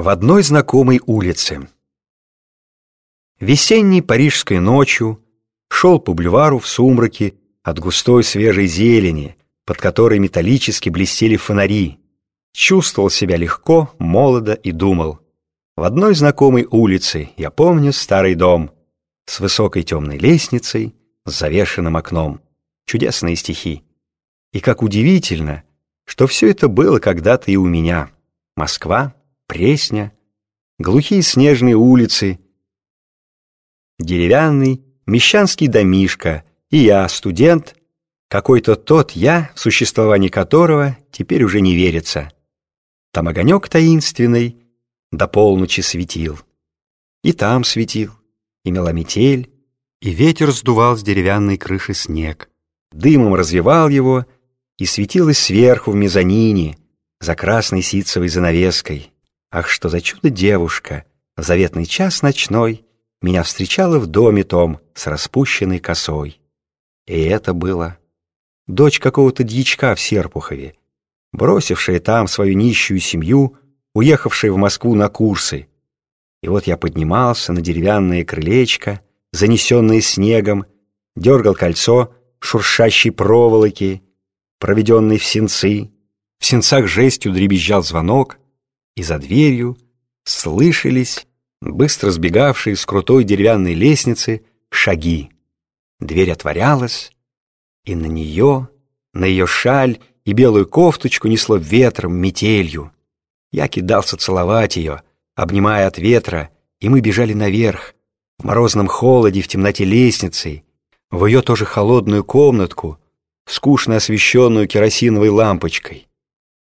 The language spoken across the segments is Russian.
В одной знакомой улице. Весенней парижской ночью шел по бульвару в сумраке от густой свежей зелени, под которой металлически блестели фонари. Чувствовал себя легко, молодо и думал. В одной знакомой улице я помню старый дом с высокой темной лестницей, с завешенным окном. Чудесные стихи. И как удивительно, что все это было когда-то и у меня. Москва, Пресня, глухие снежные улицы, деревянный мещанский домишко, и я, студент, какой-то тот я, в существовании которого теперь уже не верится. Там огонек таинственный до полночи светил. И там светил, и мела метель, и ветер сдувал с деревянной крыши снег, дымом развивал его, и светилось сверху в мезонине, за красной ситцевой занавеской. Ах, что за чудо девушка! В заветный час ночной Меня встречала в доме том С распущенной косой. И это было дочь какого-то дьячка в Серпухове, бросившая там свою нищую семью, уехавшая в Москву на курсы. И вот я поднимался на деревянное крылечко, занесенное снегом, дергал кольцо шуршащей проволоки, проведенной в сенцы. В сенцах жестью дребезжал звонок, и за дверью слышались быстро сбегавшие с крутой деревянной лестницы шаги. Дверь отворялась, и на нее, на ее шаль и белую кофточку несло ветром, метелью. Я кидался целовать ее, обнимая от ветра, и мы бежали наверх, в морозном холоде, в темноте лестницы, в ее тоже холодную комнатку, скучно освещенную керосиновой лампочкой.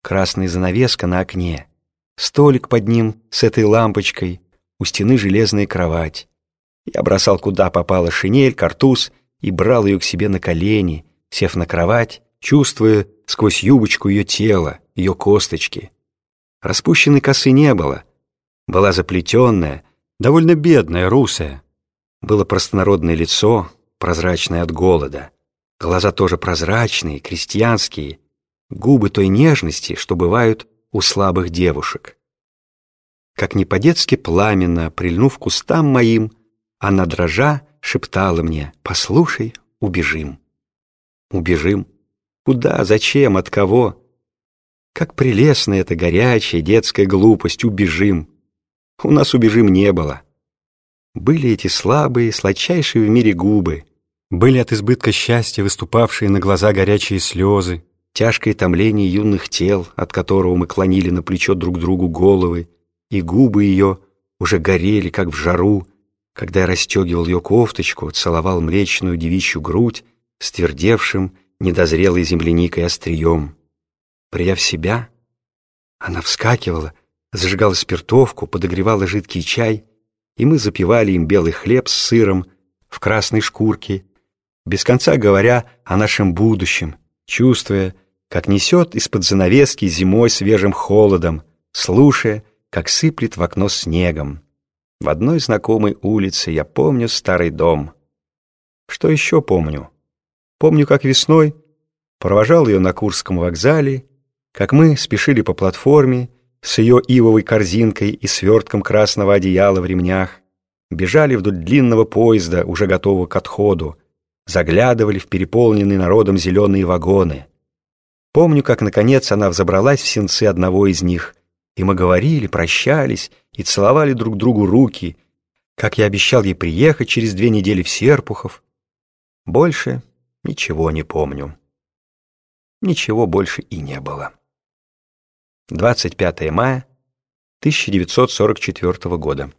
Красная занавеска на окне — Столик под ним с этой лампочкой, у стены железная кровать. Я бросал куда попала шинель, картуз и брал ее к себе на колени, сев на кровать, чувствуя сквозь юбочку ее тело, ее косточки. Распущенной косы не было. Была заплетенная, довольно бедная, русая. Было простонародное лицо, прозрачное от голода. Глаза тоже прозрачные, крестьянские. Губы той нежности, что бывают у слабых девушек. Как не по-детски пламенно, прильнув кустам моим, она дрожа шептала мне «Послушай, убежим». Убежим? Куда, зачем, от кого? Как прелестна эта горячая детская глупость «убежим». У нас убежим не было. Были эти слабые, сладчайшие в мире губы, были от избытка счастья выступавшие на глаза горячие слезы, тяжкое томление юных тел, от которого мы клонили на плечо друг другу головы, и губы ее уже горели, как в жару, когда я расстегивал ее кофточку, целовал млечную девичью грудь с твердевшим, недозрелой земляникой острием. Придя в себя, она вскакивала, зажигала спиртовку, подогревала жидкий чай, и мы запивали им белый хлеб с сыром в красной шкурке, без конца говоря о нашем будущем, чувствуя, как несет из-под занавески зимой свежим холодом, слушая, как сыплет в окно снегом. В одной знакомой улице я помню старый дом. Что еще помню? Помню, как весной провожал ее на Курском вокзале, как мы спешили по платформе с ее ивовой корзинкой и свертком красного одеяла в ремнях, бежали вдоль длинного поезда, уже готового к отходу, заглядывали в переполненные народом зеленые вагоны. Помню, как, наконец, она взобралась в сенцы одного из них, и мы говорили, прощались и целовали друг другу руки, как я обещал ей приехать через две недели в Серпухов. Больше ничего не помню. Ничего больше и не было. 25 мая 1944 года.